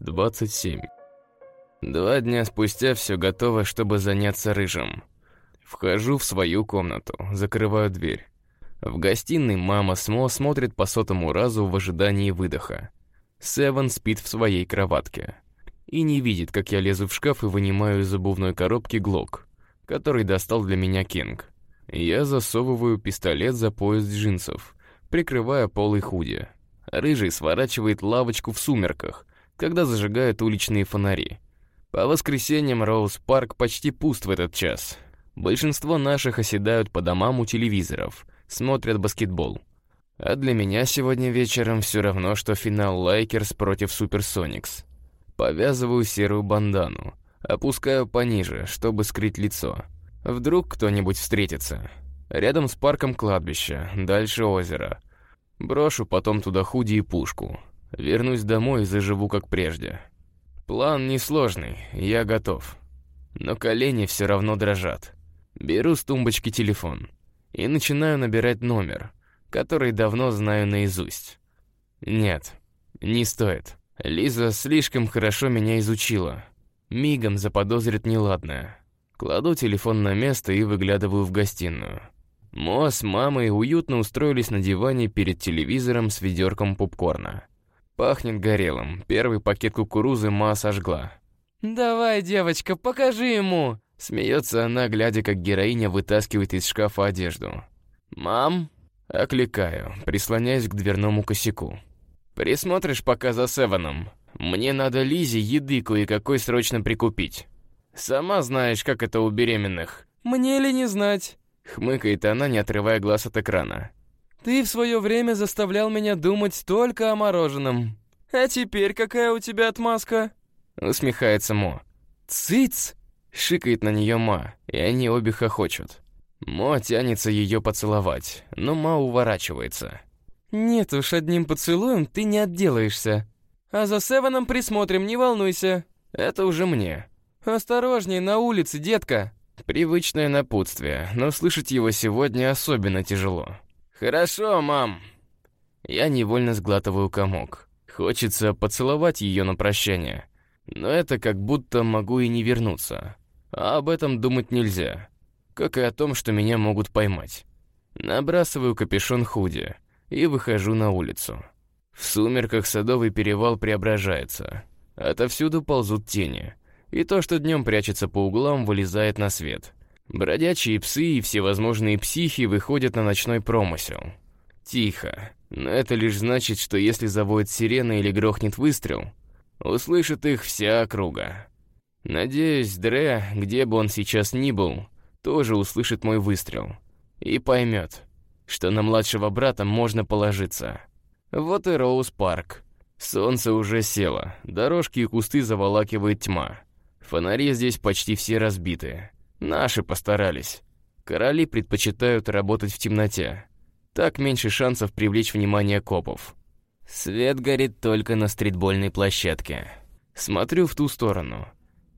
27. Два дня спустя все готово, чтобы заняться рыжим. Вхожу в свою комнату, закрываю дверь. В гостиной мама Смо смотрит по сотому разу в ожидании выдоха. Севен спит в своей кроватке. И не видит, как я лезу в шкаф и вынимаю из обувной коробки глок, который достал для меня Кинг. Я засовываю пистолет за пояс джинсов, прикрывая полой худи. Рыжий сворачивает лавочку в сумерках, когда зажигают уличные фонари. По воскресеньям Роуз-парк почти пуст в этот час. Большинство наших оседают по домам у телевизоров, смотрят баскетбол. А для меня сегодня вечером все равно, что финал Лайкерс против Суперсоникс. Повязываю серую бандану, опускаю пониже, чтобы скрыть лицо. Вдруг кто-нибудь встретится. Рядом с парком кладбище, дальше озеро. Брошу потом туда худи и пушку. Вернусь домой и заживу как прежде. План несложный, я готов. Но колени все равно дрожат. Беру с тумбочки телефон и начинаю набирать номер, который давно знаю наизусть. Нет, не стоит. Лиза слишком хорошо меня изучила. Мигом заподозрит неладное. Кладу телефон на место и выглядываю в гостиную. Мо с мамой уютно устроились на диване перед телевизором с ведерком попкорна. Пахнет горелым. Первый пакет кукурузы Ма сожгла. «Давай, девочка, покажи ему!» Смеется она, глядя, как героиня вытаскивает из шкафа одежду. «Мам?» Окликаю, прислоняясь к дверному косяку. «Присмотришь пока за Севеном. Мне надо Лизе еды кое-какой срочно прикупить. Сама знаешь, как это у беременных». «Мне ли не знать?» Хмыкает она, не отрывая глаз от экрана. «Ты в свое время заставлял меня думать только о мороженом. А теперь какая у тебя отмазка?» Усмехается Мо. «Цыц!» Шикает на нее Ма, и они обе хохочут. Мо тянется ее поцеловать, но Ма уворачивается. «Нет уж, одним поцелуем ты не отделаешься. А за Севеном присмотрим, не волнуйся. Это уже мне. Осторожней, на улице, детка!» Привычное напутствие, но слышать его сегодня особенно тяжело. «Хорошо, мам!» Я невольно сглатываю комок. Хочется поцеловать ее на прощание. Но это как будто могу и не вернуться. А об этом думать нельзя. Как и о том, что меня могут поймать. Набрасываю капюшон худи и выхожу на улицу. В сумерках садовый перевал преображается. Отовсюду ползут тени — и то, что днем прячется по углам, вылезает на свет. Бродячие псы и всевозможные психи выходят на ночной промысел. Тихо, но это лишь значит, что если завоет сирена или грохнет выстрел, услышит их вся округа. Надеюсь, Дре, где бы он сейчас ни был, тоже услышит мой выстрел и поймет, что на младшего брата можно положиться. Вот и Роуз Парк. Солнце уже село, дорожки и кусты заволакивает тьма. Фонари здесь почти все разбиты. Наши постарались. Короли предпочитают работать в темноте. Так меньше шансов привлечь внимание копов. Свет горит только на стритбольной площадке. Смотрю в ту сторону.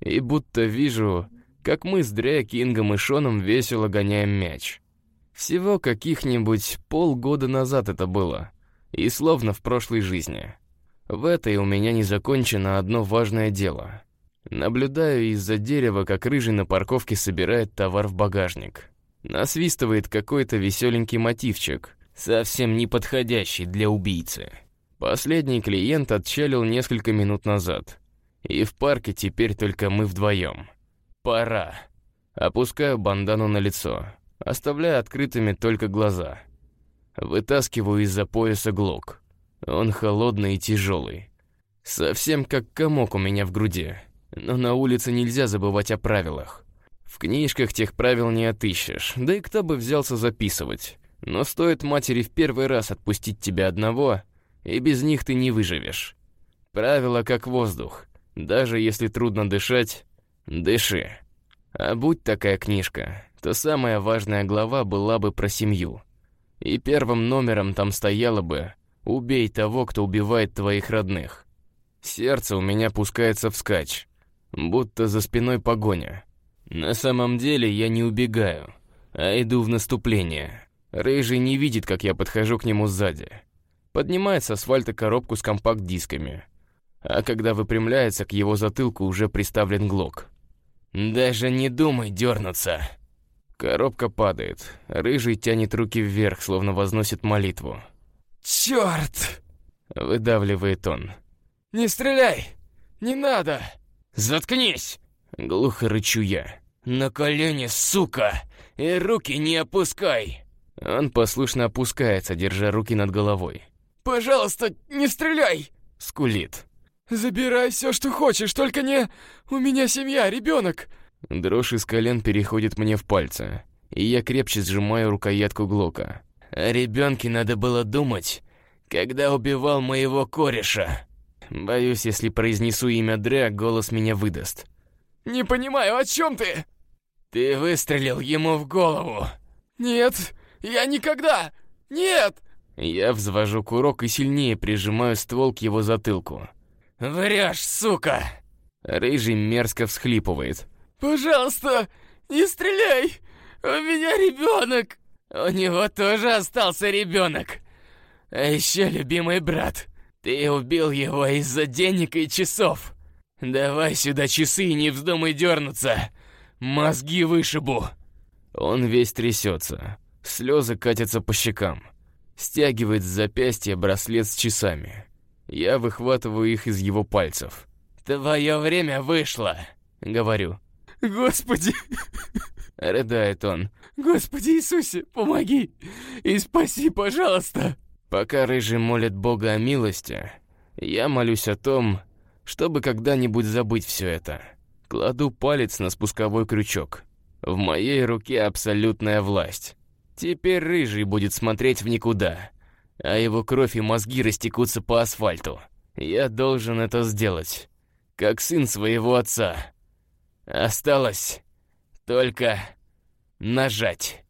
И будто вижу, как мы с Дре, Кингом и Шоном весело гоняем мяч. Всего каких-нибудь полгода назад это было. И словно в прошлой жизни. В этой у меня не закончено одно важное дело — Наблюдаю из-за дерева, как рыжий на парковке собирает товар в багажник. Насвистывает какой-то веселенький мотивчик, совсем не подходящий для убийцы. Последний клиент отчалил несколько минут назад. И в парке теперь только мы вдвоем. Пора. Опускаю бандану на лицо, оставляя открытыми только глаза. Вытаскиваю из-за пояса глок. Он холодный и тяжелый. Совсем как комок у меня в груди. Но на улице нельзя забывать о правилах. В книжках тех правил не отыщешь, да и кто бы взялся записывать. Но стоит матери в первый раз отпустить тебя одного, и без них ты не выживешь. Правила как воздух. Даже если трудно дышать, дыши. А будь такая книжка, то самая важная глава была бы про семью. И первым номером там стояло бы «Убей того, кто убивает твоих родных». Сердце у меня пускается вскачь будто за спиной погоня. На самом деле я не убегаю, а иду в наступление. Рыжий не видит, как я подхожу к нему сзади. Поднимает с асфальта коробку с компакт-дисками. а когда выпрямляется, к его затылку уже приставлен глок. «Даже не думай дернуться!» Коробка падает. Рыжий тянет руки вверх, словно возносит молитву. «Черт!» — выдавливает он. «Не стреляй! Не надо!» «Заткнись!» — глухо рычу я. «На колени, сука! И руки не опускай!» Он послушно опускается, держа руки над головой. «Пожалуйста, не стреляй!» — скулит. «Забирай все, что хочешь, только не... У меня семья, ребенок!» Дрожь из колен переходит мне в пальцы, и я крепче сжимаю рукоятку Глока. О ребенке надо было думать, когда убивал моего кореша. Боюсь, если произнесу имя Дре, голос меня выдаст. «Не понимаю, о чем ты?» «Ты выстрелил ему в голову!» «Нет, я никогда! Нет!» Я взвожу курок и сильнее прижимаю ствол к его затылку. «Врешь, сука!» Рыжий мерзко всхлипывает. «Пожалуйста, не стреляй! У меня ребенок!» «У него тоже остался ребенок. А еще любимый брат. Ты убил его из-за денег и часов. Давай сюда часы и не вздумай дернуться. Мозги вышибу». Он весь трясется. Слезы катятся по щекам. Стягивает с запястья браслет с часами. Я выхватываю их из его пальцев. «Твое время вышло», — говорю. «Господи!» — рыдает он. «Господи Иисусе, помоги! И спаси, пожалуйста!» Пока Рыжий молит Бога о милости, я молюсь о том, чтобы когда-нибудь забыть все это. Кладу палец на спусковой крючок. В моей руке абсолютная власть. Теперь Рыжий будет смотреть в никуда, а его кровь и мозги растекутся по асфальту. Я должен это сделать, как сын своего отца. Осталось только нажать.